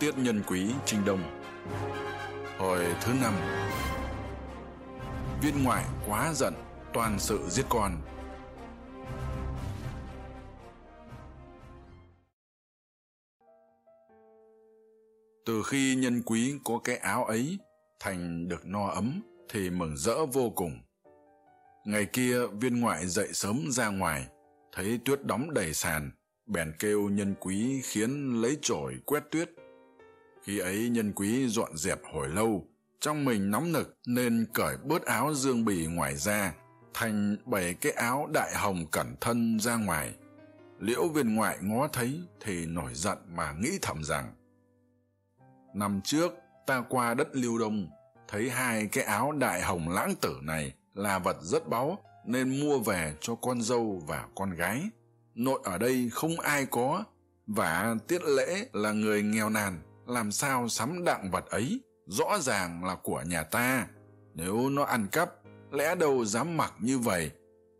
Tiết Nhân Quý Trình Đông. Hồi thứ năm, Viên ngoại quá giận Toàn sự giết con. Từ khi nhân quý có cái áo ấy Thành được no ấm Thì mừng rỡ vô cùng. Ngày kia, viên ngoại dậy sớm ra ngoài, Thấy tuyết đóng đầy sàn, bèn kêu nhân quý khiến lấy chổi quét tuyết khi ấy nhân quý dọn dẹp hồi lâu, trong mình nóng nực nên cởi bớt áo dương bì ngoài ra, thành bảy cái áo đại hồng cẩn thân ra ngoài. Liễu viên ngoại ngó thấy thì nổi giận mà nghĩ thầm rằng, năm trước ta qua đất lưu đông, thấy hai cái áo đại hồng lãng tử này là vật rất báu, nên mua về cho con dâu và con gái. Nội ở đây không ai có, và tiết lễ là người nghèo nàn làm sao sắm đạng vật ấy rõ ràng là của nhà ta? Nếu nó ăn cắp, lẽ đâu dám mặc như vậy?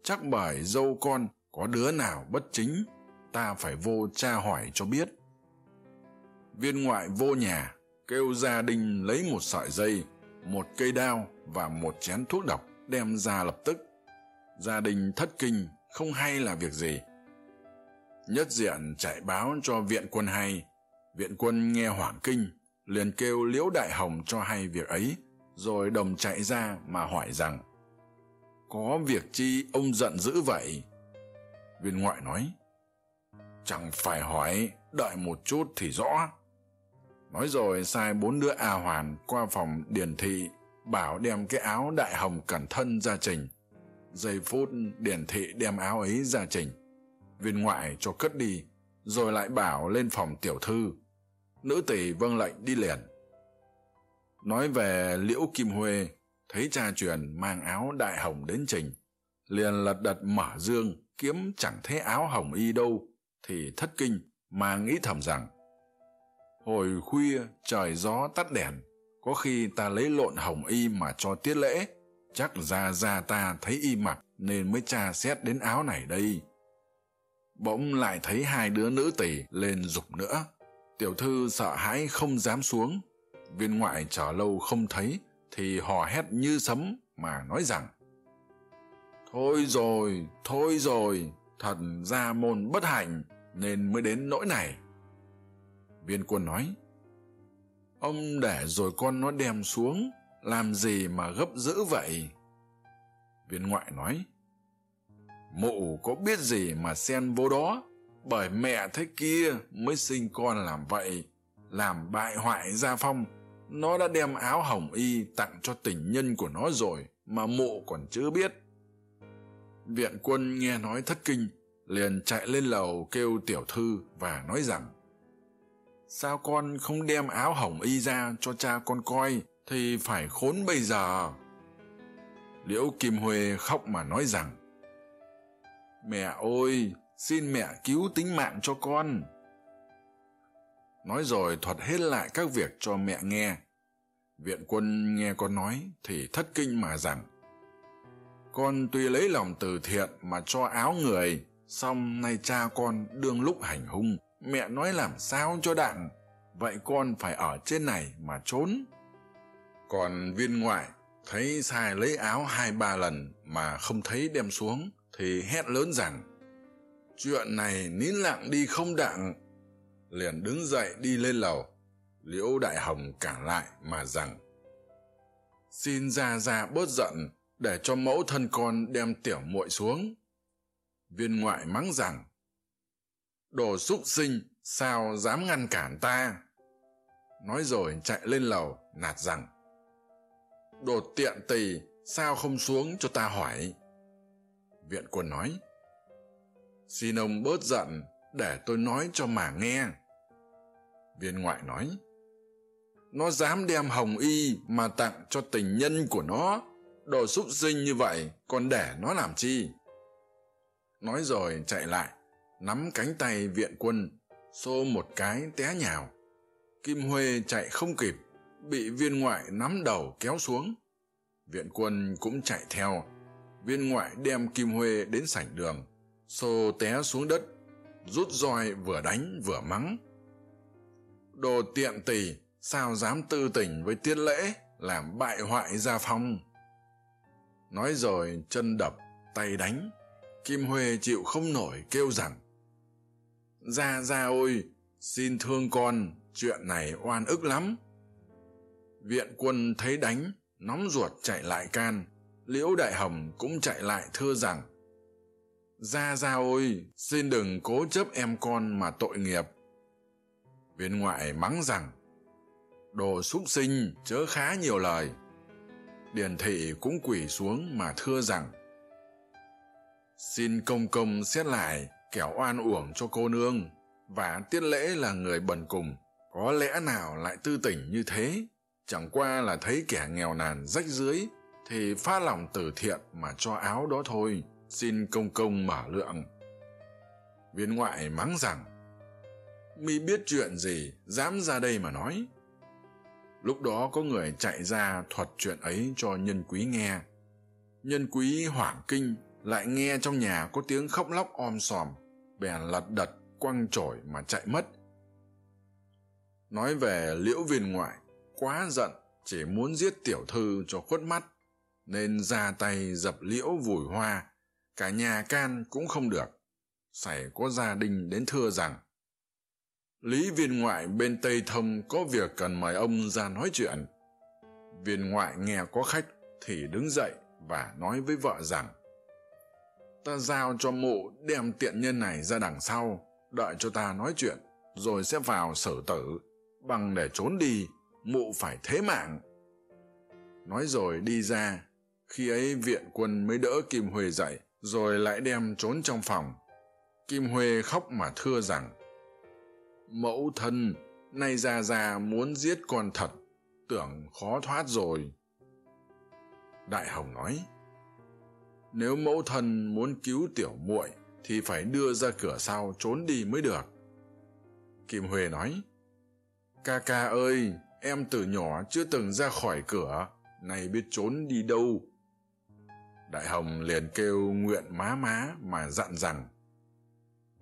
Chắc bởi dâu con có đứa nào bất chính, ta phải vô tra hỏi cho biết. Viên ngoại vô nhà, kêu gia đình lấy một sợi dây, một cây đao và một chén thuốc độc đem ra lập tức. Gia đình thất kinh, không hay là việc gì. Nhất diện chạy báo cho viện quân hay viện quân nghe hoảng kinh, liền kêu liễu đại hồng cho hay việc ấy, rồi đồng chạy ra mà hỏi rằng, có việc chi ông giận dữ vậy? Viên ngoại nói, chẳng phải hỏi, đợi một chút thì rõ. Nói rồi sai bốn đứa a hoàn qua phòng Điền thị, bảo đem cái áo đại hồng cẩn thân ra trình. Giây phút điển thị đem áo ấy ra trình. Viên ngoại cho cất đi, rồi lại bảo lên phòng tiểu thư nữ tỷ vâng lệnh đi liền. Nói về liễu kim huê, thấy cha truyền mang áo đại hồng đến trình, liền lật đật mở dương, kiếm chẳng thấy áo hồng y đâu, thì thất kinh mà nghĩ thầm rằng, hồi khuya trời gió tắt đèn, có khi ta lấy lộn hồng y mà cho tiết lễ, chắc ra ra ta thấy y mặc nên mới tra xét đến áo này đây. Bỗng lại thấy hai đứa nữ tỷ lên dục nữa tiểu thư sợ hãi không dám xuống. Viên ngoại chờ lâu không thấy, thì hò hét như sấm mà nói rằng, thôi rồi thôi rồi thần ra môn bất hạnh nên mới đến nỗi này. Viên quân nói, ông để rồi con nó đem xuống, làm gì mà gấp dữ vậy? Viên ngoại nói, mụ có biết gì mà xen vô đó? bởi mẹ thế kia mới sinh con làm vậy, làm bại hoại gia phong. Nó đã đem áo hồng y tặng cho tình nhân của nó rồi mà mụ còn chưa biết. Viện quân nghe nói thất kinh, liền chạy lên lầu kêu tiểu thư và nói rằng, sao con không đem áo hồng y ra cho cha con coi thì phải khốn bây giờ? Liễu kim huê khóc mà nói rằng, mẹ ôi xin mẹ cứu tính mạng cho con. Nói rồi thuật hết lại các việc cho mẹ nghe. Viện quân nghe con nói thì thất kinh mà rằng, con tuy lấy lòng từ thiện mà cho áo người xong nay cha con đương lúc hành hung. Mẹ nói làm sao cho đặng vậy con phải ở trên này mà trốn. Còn viên ngoại thấy sai lấy áo hai ba lần mà không thấy đem xuống thì hét lớn rằng chuyện này nín lặng đi không đặng. Liền đứng dậy đi lên lầu. Liễu đại hồng cản lại mà rằng, xin ra ra bớt giận, để cho mẫu thân con đem tiểu muội xuống. Viên ngoại mắng rằng, đồ súc sinh, sao dám ngăn cản ta? Nói rồi chạy lên lầu, nạt rằng, đồ tiện tì sao không xuống cho ta hỏi? Viện quân nói xin ông bớt giận, để tôi nói cho mà nghe. Viên ngoại nói, nó dám đem hồng y mà tặng cho tình nhân của nó, đồ súc sinh như vậy, còn để nó làm chi? Nói rồi chạy lại, nắm cánh tay viện quân, xô một cái té nhào. Kim huê chạy không kịp, bị viên ngoại nắm đầu kéo xuống. Viện quân cũng chạy theo. Viên ngoại đem kim huê đến sảnh đường sô té xuống đất, rút roi vừa đánh vừa mắng. Đồ tiện tỳ sao dám tư tình với tiết lễ làm bại hoại gia phong. Nói rồi chân đập, tay đánh, kim huê chịu không nổi kêu rằng, gia gia ôi, xin thương con, chuyện này oan ức lắm. Viện quân thấy đánh, nóng ruột chạy lại can, liễu đại hồng cũng chạy lại thưa rằng gia gia ôi xin đừng cố chấp em con mà tội nghiệp. Viên ngoại mắng rằng đồ súc sinh chớ khá nhiều lời. Điền thị cũng quỳ xuống mà thưa rằng xin công công xét lại kẻo oan uổng cho cô nương và tiết lễ là người bần cùng có lẽ nào lại tư tỉnh như thế? Chẳng qua là thấy kẻ nghèo nàn rách dưới, thì pha lòng từ thiện mà cho áo đó thôi xin công công mở lượng. Viên ngoại mắng rằng, mi biết chuyện gì, dám ra đây mà nói. Lúc đó có người chạy ra thuật chuyện ấy cho nhân quý nghe. Nhân quý hoảng kinh, lại nghe trong nhà có tiếng khóc lóc om sòm, bèn lật đật quăng trổi mà chạy mất. Nói về liễu viên ngoại, quá giận, chỉ muốn giết tiểu thư cho khuất mắt, nên ra tay dập liễu vùi hoa cả nhà can cũng không được. Xảy có gia đình đến thưa rằng, lý viên ngoại bên tây thông có việc cần mời ông ra nói chuyện. Viên ngoại nghe có khách thì đứng dậy và nói với vợ rằng, ta giao cho mụ đem tiện nhân này ra đằng sau, đợi cho ta nói chuyện, rồi sẽ vào xử tử. Bằng để trốn đi, mụ phải thế mạng. Nói rồi đi ra. Khi ấy viện quân mới đỡ kim huê dậy rồi lại đem trốn trong phòng. Kim huê khóc mà thưa rằng, mẫu thân, nay già già muốn giết con thật, tưởng khó thoát rồi. Đại hồng nói, nếu mẫu thân muốn cứu tiểu muội thì phải đưa ra cửa sau trốn đi mới được. Kim huê nói, ca ca ơi, em từ nhỏ chưa từng ra khỏi cửa, nay biết trốn đi đâu? đại hồng liền kêu nguyện má má mà dặn rằng,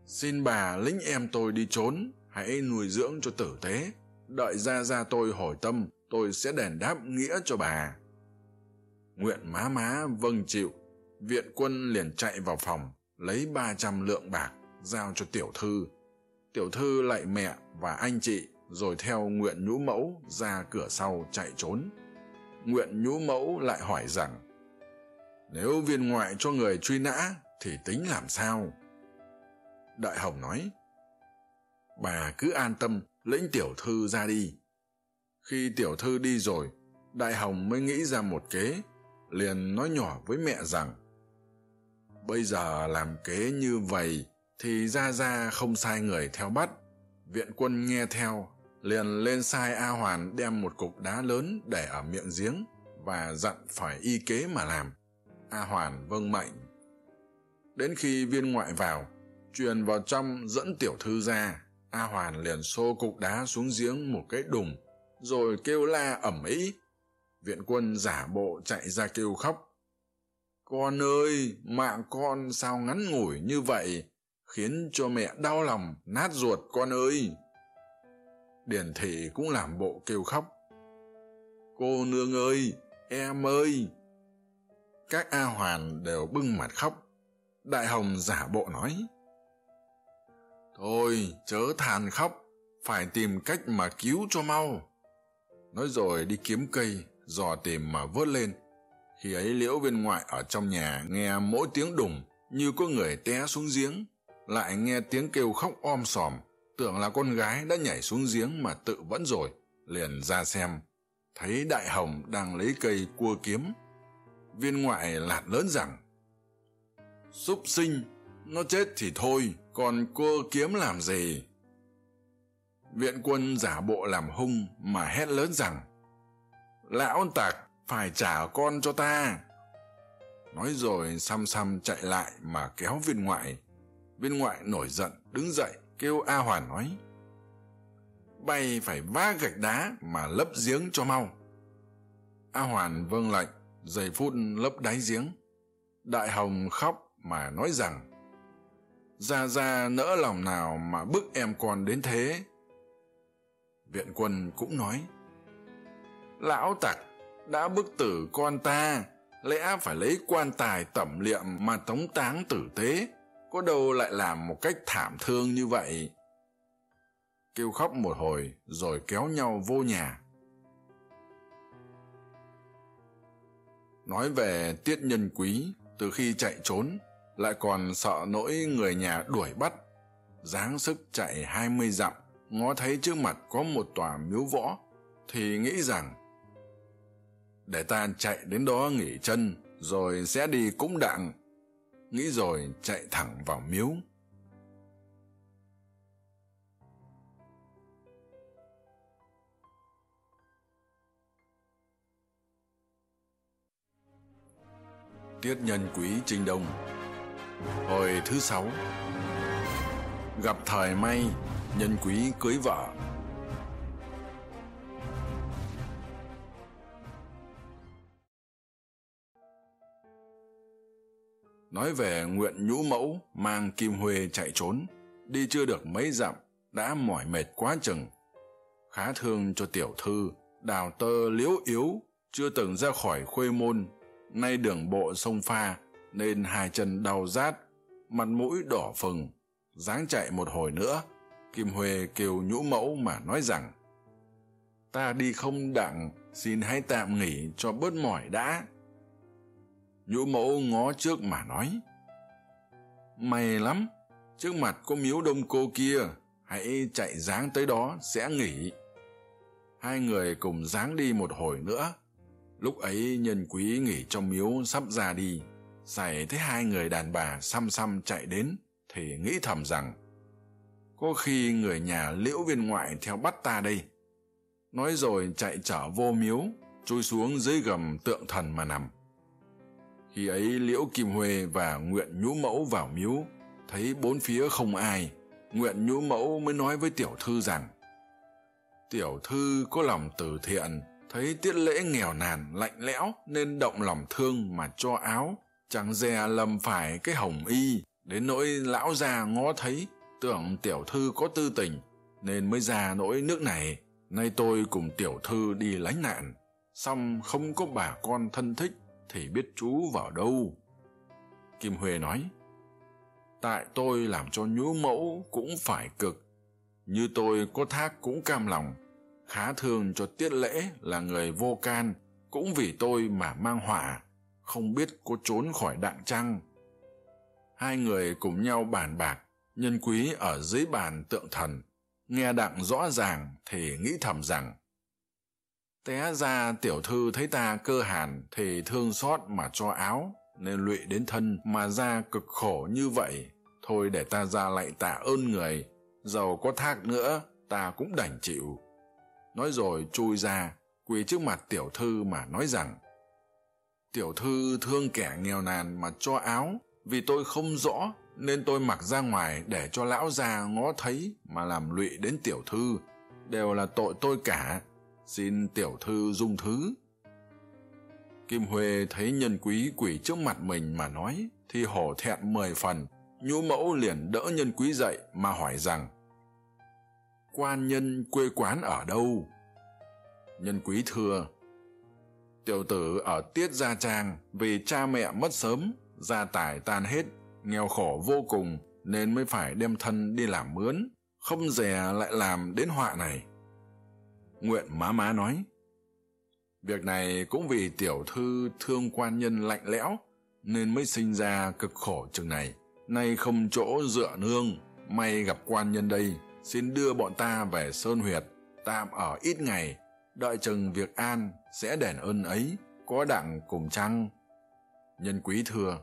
xin bà lính em tôi đi trốn, hãy nuôi dưỡng cho tử tế. Đợi ra ra tôi hồi tâm, tôi sẽ đền đáp nghĩa cho bà. Nguyện má má vâng chịu, viện quân liền chạy vào phòng, lấy ba trăm lượng bạc giao cho tiểu thư. Tiểu thư lại mẹ và anh chị, rồi theo nguyện nhũ mẫu ra cửa sau chạy trốn. Nguyện nhũ mẫu lại hỏi rằng nếu viên ngoại cho người truy nã thì tính làm sao? Đại hồng nói, bà cứ an tâm, lĩnh tiểu thư ra đi. Khi tiểu thư đi rồi, đại hồng mới nghĩ ra một kế, liền nói nhỏ với mẹ rằng, bây giờ làm kế như vậy thì ra ra không sai người theo bắt. Viện quân nghe theo, liền lên sai a hoàn đem một cục đá lớn để ở miệng giếng và dặn phải y kế mà làm a hoàn vâng mệnh. Đến khi viên ngoại vào, truyền vào trong dẫn tiểu thư ra, a hoàn liền xô cục đá xuống giếng một cái đùng, rồi kêu la ẩm ý. Viện quân giả bộ chạy ra kêu khóc. Con ơi, mạng con sao ngắn ngủi như vậy, khiến cho mẹ đau lòng, nát ruột con ơi. Điển thị cũng làm bộ kêu khóc. Cô nương ơi, em ơi các a hoàn đều bưng mặt khóc. Đại hồng giả bộ nói, thôi, chớ than khóc, phải tìm cách mà cứu cho mau. Nói rồi đi kiếm cây, dò tìm mà vớt lên. Khi ấy liễu viên ngoại ở trong nhà nghe mỗi tiếng đùng, như có người té xuống giếng, lại nghe tiếng kêu khóc om sòm, tưởng là con gái đã nhảy xuống giếng mà tự vẫn rồi, liền ra xem. Thấy đại hồng đang lấy cây cua kiếm viên ngoại lạt lớn rằng, súc sinh, nó chết thì thôi, còn cô kiếm làm gì? Viện quân giả bộ làm hung mà hét lớn rằng, lão tặc, phải trả con cho ta. Nói rồi xăm xăm chạy lại mà kéo viên ngoại. Viên ngoại nổi giận, đứng dậy, kêu a hoàn nói, bay phải vá gạch đá mà lấp giếng cho mau. A hoàn vâng lệnh giây phút lấp đáy giếng, đại hồng khóc mà nói rằng, ra ra, nỡ lòng nào mà bức em con đến thế? Viện quân cũng nói, lão tặc đã bức tử con ta, lẽ phải lấy quan tài tẩm liệm mà tống táng tử tế, có đâu lại làm một cách thảm thương như vậy? Kêu khóc một hồi rồi kéo nhau vô nhà. nói về tiết nhân quý, từ khi chạy trốn, lại còn sợ nỗi người nhà đuổi bắt. Dáng sức chạy hai mươi dặm, ngó thấy trước mặt có một tòa miếu võ, thì nghĩ rằng, để ta chạy đến đó nghỉ chân, rồi sẽ đi cúng đặng. Nghĩ rồi chạy thẳng vào miếu. Tiết nhân quý Trình Đông. Hồi thứ sáu, Gặp thời may, Nhân quý cưới vợ. Nói về nguyện nhũ mẫu mang Kim Huê chạy trốn, Đi chưa được mấy dặm, đã mỏi mệt quá chừng. Khá thương cho tiểu thư, đào tơ liễu yếu, chưa từng ra khỏi khuê môn nay đường bộ sông pha, nên hai chân đau rát, mặt mũi đỏ phừng, dáng chạy một hồi nữa. Kim huê kêu nhũ mẫu mà nói rằng, ta đi không đặng, xin hãy tạm nghỉ cho bớt mỏi đã. Nhũ mẫu ngó trước mà nói, may lắm, trước mặt có miếu đông cô kia, hãy chạy dáng tới đó sẽ nghỉ. Hai người cùng dáng đi một hồi nữa lúc ấy nhân quý nghỉ trong miếu sắp ra đi xảy thấy hai người đàn bà xăm xăm chạy đến thì nghĩ thầm rằng, có khi người nhà liễu viên ngoại theo bắt ta đây. Nói rồi chạy trở vô miếu, chui xuống dưới gầm tượng thần mà nằm. Khi ấy liễu kim huê và nguyện nhũ mẫu vào miếu, thấy bốn phía không ai, nguyện nhũ mẫu mới nói với tiểu thư rằng, tiểu thư có lòng từ thiện thấy tiết lễ nghèo nàn, lạnh lẽo, nên động lòng thương mà cho áo. Chẳng dè lầm phải cái hồng y, đến nỗi lão già ngó thấy, tưởng tiểu thư có tư tình, nên mới ra nỗi nước này. Nay tôi cùng tiểu thư đi lánh nạn, xong không có bà con thân thích thì biết chú vào đâu. Kim huê nói, tại tôi làm cho nhú mẫu cũng phải cực. Như tôi có thác cũng cam lòng khá thương cho tiết lễ là người vô can, cũng vì tôi mà mang hỏa không biết có trốn khỏi đặng trăng. Hai người cùng nhau bàn bạc, nhân quý ở dưới bàn tượng thần, nghe đặng rõ ràng thì nghĩ thầm rằng, té ra tiểu thư thấy ta cơ hàn thì thương xót mà cho áo, nên lụy đến thân mà ra cực khổ như vậy. Thôi để ta ra lại tạ ơn người, giàu có thác nữa, ta cũng đành chịu nói rồi chui ra, quỳ trước mặt tiểu thư mà nói rằng, tiểu thư thương kẻ nghèo nàn mà cho áo, vì tôi không rõ nên tôi mặc ra ngoài để cho lão già ngó thấy mà làm lụy đến tiểu thư, đều là tội tôi cả. Xin tiểu thư dung thứ. Kim huê thấy nhân quý quỳ trước mặt mình mà nói, thì hổ thẹn mười phần nhũ mẫu liền đỡ nhân quý dậy mà hỏi rằng quan nhân quê quán ở đâu? Nhân quý thưa, tiểu tử ở tiết gia trang vì cha mẹ mất sớm, gia tài tan hết, nghèo khổ vô cùng nên mới phải đem thân đi làm mướn, không dè lại làm đến họa này. Nguyện má má nói, việc này cũng vì tiểu thư thương quan nhân lạnh lẽo nên mới sinh ra cực khổ chừng này. Nay không chỗ dựa nương, may gặp quan nhân đây xin đưa bọn ta về sơn huyệt, tạm ở ít ngày, đợi chừng việc an sẽ đền ơn ấy, có đặng cùng chăng? Nhân quý thưa,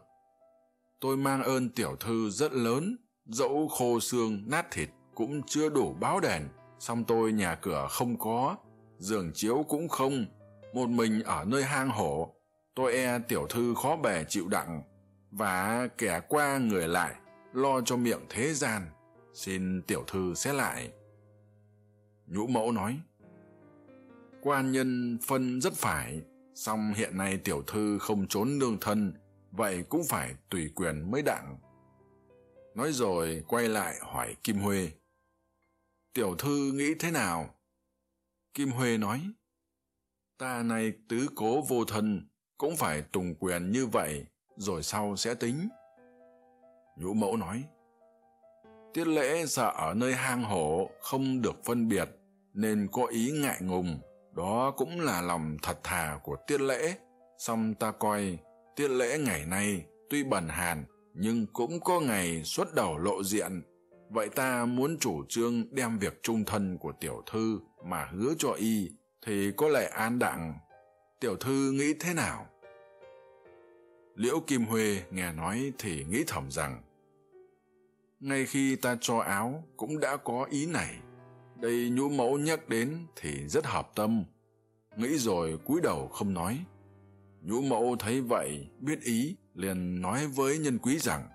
tôi mang ơn tiểu thư rất lớn, dẫu khô xương nát thịt cũng chưa đủ báo đền, song tôi nhà cửa không có, giường chiếu cũng không, một mình ở nơi hang hổ, tôi e tiểu thư khó bề chịu đặng, và kẻ qua người lại, lo cho miệng thế gian xin tiểu thư xét lại. Nhũ mẫu nói quan nhân phân rất phải, song hiện nay tiểu thư không trốn nương thân, vậy cũng phải tùy quyền mới đặng. Nói rồi quay lại hỏi kim huê, tiểu thư nghĩ thế nào? Kim huê nói, ta này tứ cố vô thân, cũng phải tùng quyền như vậy, rồi sau sẽ tính. Nhũ mẫu nói tiết lễ sợ ở nơi hang hổ không được phân biệt nên có ý ngại ngùng. Đó cũng là lòng thật thà của tiết lễ. Song ta coi, tiết lễ ngày nay tuy bẩn hàn, nhưng cũng có ngày xuất đầu lộ diện. Vậy ta muốn chủ trương đem việc trung thân của tiểu thư mà hứa cho y thì có lẽ an đặng. Tiểu thư nghĩ thế nào? Liễu kim huê nghe nói thì nghĩ thầm rằng ngay khi ta cho áo, cũng đã có ý này. Đây nhũ mẫu nhắc đến thì rất hợp tâm. Nghĩ rồi cúi đầu không nói. Nhũ mẫu thấy vậy, biết ý, liền nói với nhân quý rằng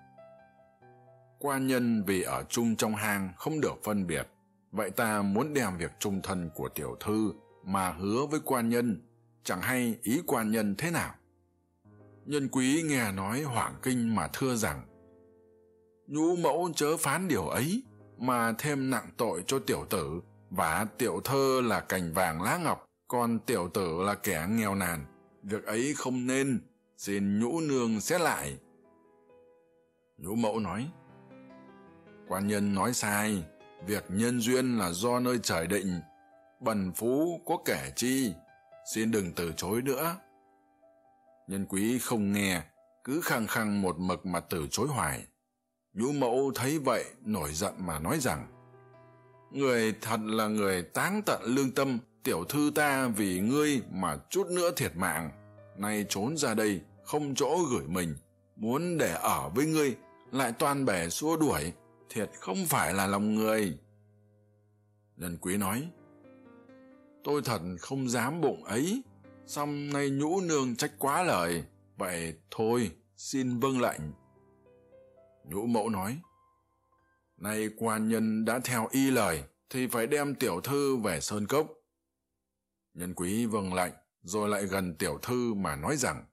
quan nhân vì ở chung trong hang không được phân biệt, vậy ta muốn đem việc trung thân của tiểu thư mà hứa với quan nhân, chẳng hay ý quan nhân thế nào? Nhân quý nghe nói hoảng kinh mà thưa rằng nhũ mẫu chớ phán điều ấy, mà thêm nặng tội cho tiểu tử. Và tiểu thơ là cành vàng lá ngọc, còn tiểu tử là kẻ nghèo nàn. Việc ấy không nên, xin nhũ nương xét lại. Nhũ mẫu nói, quan nhân nói sai, việc nhân duyên là do nơi trời định. Bần phú có kẻ chi, xin đừng từ chối nữa. Nhân quý không nghe, cứ khăng khăng một mực mà từ chối hoài nhũ mẫu thấy vậy, nổi giận mà nói rằng, người thật là người táng tận lương tâm, tiểu thư ta vì ngươi mà chút nữa thiệt mạng. Nay trốn ra đây, không chỗ gửi mình, muốn để ở với ngươi, lại toàn bể xua đuổi, thiệt không phải là lòng người. Nhân quý nói, tôi thật không dám bụng ấy, xong nay nhũ nương trách quá lời, vậy thôi, xin vâng lệnh nhũ mẫu nói, Này quan nhân đã theo y lời thì phải đem tiểu thư về sơn cốc. Nhân quý vâng lạnh rồi lại gần tiểu thư mà nói rằng,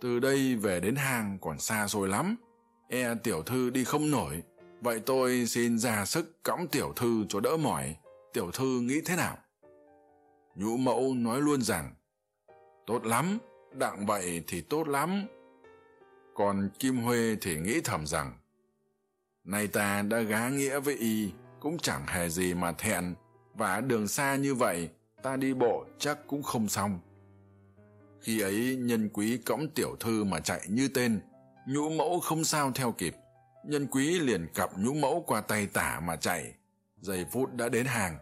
từ đây về đến hang còn xa xôi lắm e tiểu thư đi không nổi, vậy tôi xin ra sức cõng tiểu thư cho đỡ mỏi. Tiểu thư nghĩ thế nào? Nhũ mẫu nói luôn rằng, tốt lắm, đặng vậy thì tốt lắm còn kim huê thì nghĩ thầm rằng, nay ta đã gá nghĩa với y, cũng chẳng hề gì mà thẹn. Và đường xa như vậy, ta đi bộ chắc cũng không xong. Khi ấy, nhân quý cõng tiểu thư mà chạy như tên, nhũ mẫu không sao theo kịp. Nhân quý liền cặp nhũ mẫu qua tay tả mà chạy. Giây phút đã đến hàng.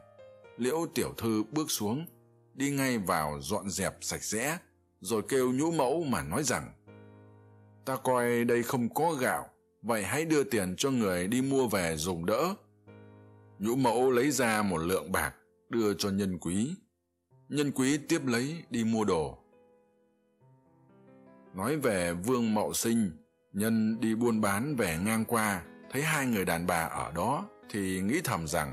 Liễu tiểu thư bước xuống, đi ngay vào dọn dẹp sạch sẽ, rồi kêu nhũ mẫu mà nói rằng ta coi đây không có gạo, vậy hãy đưa tiền cho người đi mua về dùng đỡ. Nhũ mẫu lấy ra một lượng bạc, đưa cho nhân quý. Nhân quý tiếp lấy đi mua đồ. Nói về vương mậu sinh, nhân đi buôn bán về ngang qua, thấy hai người đàn bà ở đó thì nghĩ thầm rằng,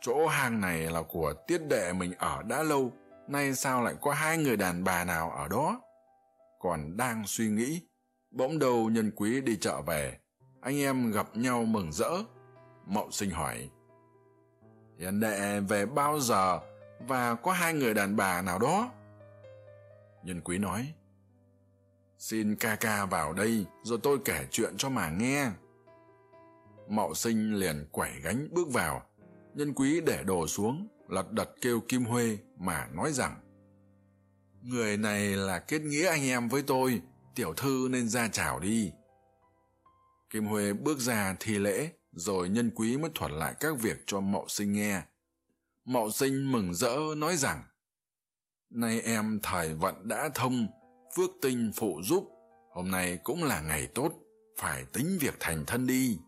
chỗ hang này là của tiết đệ mình ở đã lâu, nay sao lại có hai người đàn bà nào ở đó? Còn đang suy nghĩ bỗng đầu nhân quý đi chợ về, anh em gặp nhau mừng rỡ. Mậu sinh hỏi hiền đệ về bao giờ và có hai người đàn bà nào đó? Nhân quý nói, xin ca ca vào đây rồi tôi kể chuyện cho mà nghe. Mậu sinh liền quẩy gánh bước vào. Nhân quý để đồ xuống, lật đật kêu kim huê mà nói rằng, người này là kết nghĩa anh em với tôi tiểu thư nên ra chào đi. Kim huê bước ra thi lễ, rồi nhân quý mới thuật lại các việc cho mậu sinh nghe. Mậu sinh mừng rỡ nói rằng, nay em thời vận đã thông, phước tinh phụ giúp, hôm nay cũng là ngày tốt, phải tính việc thành thân đi.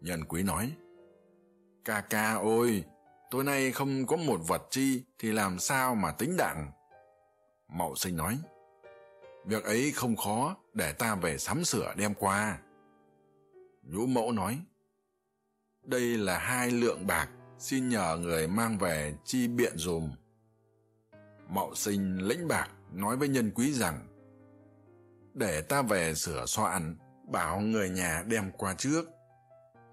Nhân quý nói, ca ca ôi, tối nay không có một vật chi thì làm sao mà tính đặng? Mậu sinh nói việc ấy không khó để ta về sắm sửa đem qua. Nhũ mẫu nói, đây là hai lượng bạc, xin nhờ người mang về chi biện dùm. Mậu sinh lĩnh bạc, nói với nhân quý rằng, để ta về sửa soạn bảo người nhà đem qua trước.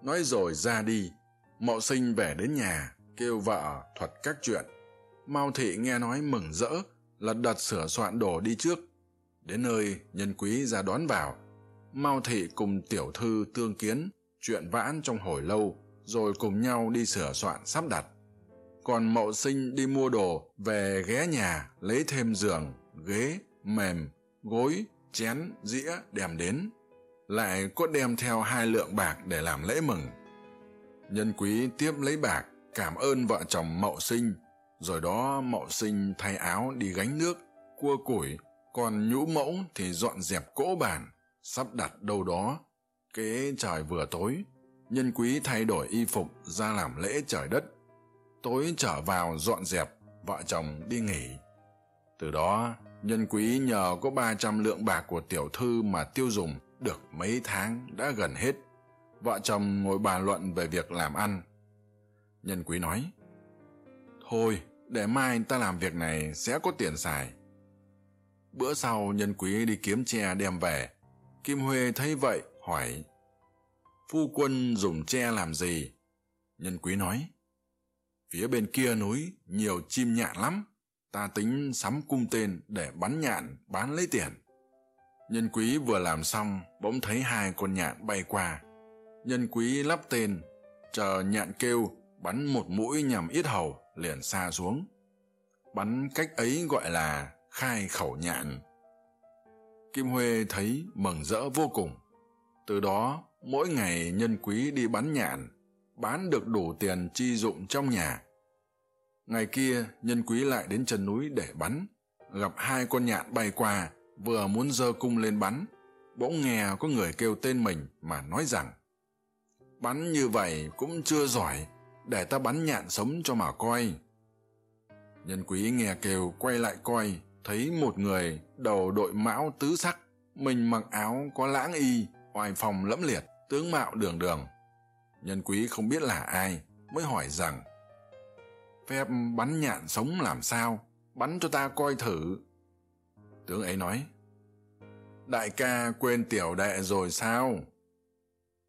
Nói rồi ra đi, mậu sinh về đến nhà, kêu vợ thuật các chuyện. Mao thị nghe nói mừng rỡ, lật đật sửa soạn đồ đi trước đến nơi nhân quý ra đón vào. Mao thị cùng tiểu thư tương kiến, chuyện vãn trong hồi lâu, rồi cùng nhau đi sửa soạn sắp đặt. Còn mậu sinh đi mua đồ, về ghé nhà, lấy thêm giường, ghế, mềm, gối, chén, dĩa đem đến. Lại có đem theo hai lượng bạc để làm lễ mừng. Nhân quý tiếp lấy bạc, cảm ơn vợ chồng mậu sinh. Rồi đó mậu sinh thay áo đi gánh nước, cua củi còn nhũ mẫu thì dọn dẹp cỗ bàn, sắp đặt đâu đó kế trời vừa tối. Nhân quý thay đổi y phục ra làm lễ trời đất. Tối trở vào dọn dẹp, vợ chồng đi nghỉ. Từ đó, nhân quý nhờ có ba trăm lượng bạc của tiểu thư mà tiêu dùng được mấy tháng đã gần hết. Vợ chồng ngồi bàn luận về việc làm ăn. Nhân quý nói, thôi, để mai ta làm việc này sẽ có tiền xài bữa sau nhân quý đi kiếm tre đem về. Kim huê thấy vậy, hỏi, phu quân dùng tre làm gì? Nhân quý nói, phía bên kia núi nhiều chim nhạn lắm, ta tính sắm cung tên để bắn nhạn, bán lấy tiền. Nhân quý vừa làm xong, bỗng thấy hai con nhạn bay qua. Nhân quý lắp tên, chờ nhạn kêu, bắn một mũi nhằm ít hầu, liền xa xuống. Bắn cách ấy gọi là khai khẩu nhạn kim huê thấy mừng rỡ vô cùng. Từ đó, mỗi ngày nhân quý đi bắn nhạn bán được đủ tiền chi dụng trong nhà. Ngày kia, nhân quý lại đến chân núi để bắn, gặp hai con nhạn bay qua, vừa muốn dơ cung lên bắn. Bỗng nghe có người kêu tên mình mà nói rằng, bắn như vậy cũng chưa giỏi, để ta bắn nhạn sống cho mà coi. Nhân quý nghe kêu quay lại coi thấy một người đầu đội mão tứ sắc, mình mặc áo có lãng y, oai phòng lẫm liệt, tướng mạo đường đường. Nhân quý không biết là ai mới hỏi rằng, phép bắn nhạn sống làm sao? Bắn cho ta coi thử. Tướng ấy nói, đại ca quên tiểu đệ rồi sao?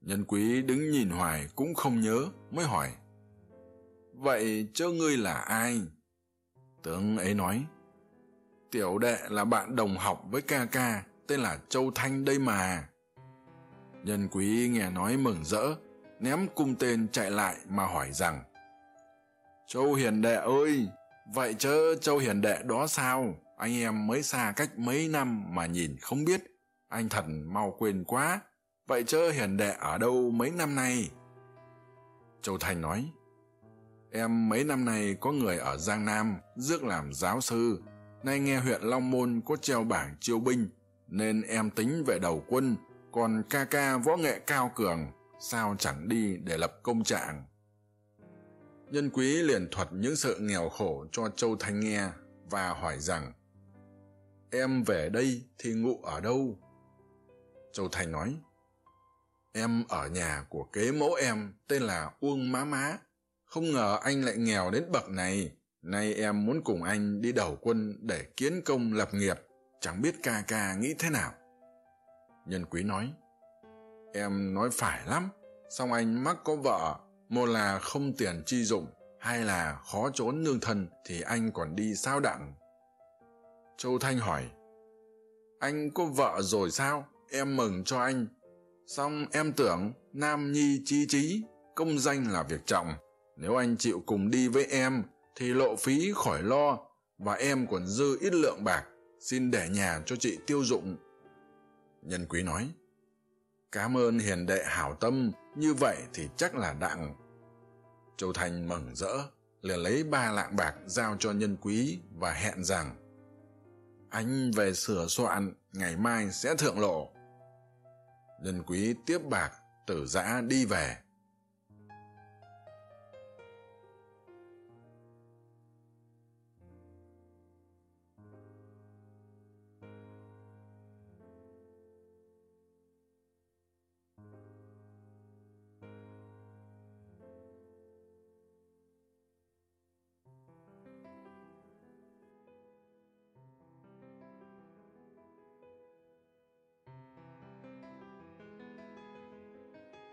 Nhân quý đứng nhìn hoài cũng không nhớ mới hỏi, vậy chớ ngươi là ai? Tướng ấy nói tiểu đệ là bạn đồng học với ca ca, tên là châu thanh đây mà. Nhân quý nghe nói mừng rỡ, ném cung tên chạy lại mà hỏi rằng, châu hiền đệ ơi, vậy chớ châu hiền đệ đó sao? Anh em mới xa cách mấy năm mà nhìn không biết. Anh thần mau quên quá. Vậy chớ hiền đệ ở đâu mấy năm nay? Châu Thanh nói, em mấy năm nay có người ở giang nam, rước làm giáo sư nay nghe huyện long môn có treo bảng chiêu binh, nên em tính về đầu quân, còn ca ca võ nghệ cao cường, sao chẳng đi để lập công trạng? Nhân quý liền thuật những sự nghèo khổ cho châu thanh nghe và hỏi rằng, em về đây thì ngụ ở đâu? Châu thanh nói, em ở nhà của kế mẫu em, tên là uông má má, không ngờ anh lại nghèo đến bậc này nay em muốn cùng anh đi đầu quân để kiến công lập nghiệp, chẳng biết ca ca nghĩ thế nào. Nhân quý nói, em nói phải lắm, song anh mắc có vợ, một là không tiền chi dụng, hai là khó trốn nương thân thì anh còn đi sao đặng? Châu thanh hỏi, anh có vợ rồi sao? Em mừng cho anh. Song em tưởng nam nhi chi trí công danh là việc trọng, nếu anh chịu cùng đi với em thì lộ phí khỏi lo và em còn dư ít lượng bạc xin để nhà cho chị tiêu dụng. Nhân quý nói cám ơn hiền đệ hảo tâm, như vậy thì chắc là đặng. Châu thành mừng rỡ, liền lấy ba lạng bạc giao cho nhân quý và hẹn rằng, anh về sửa soạn, ngày mai sẽ thượng lộ. Nhân quý tiếp bạc từ giã đi về.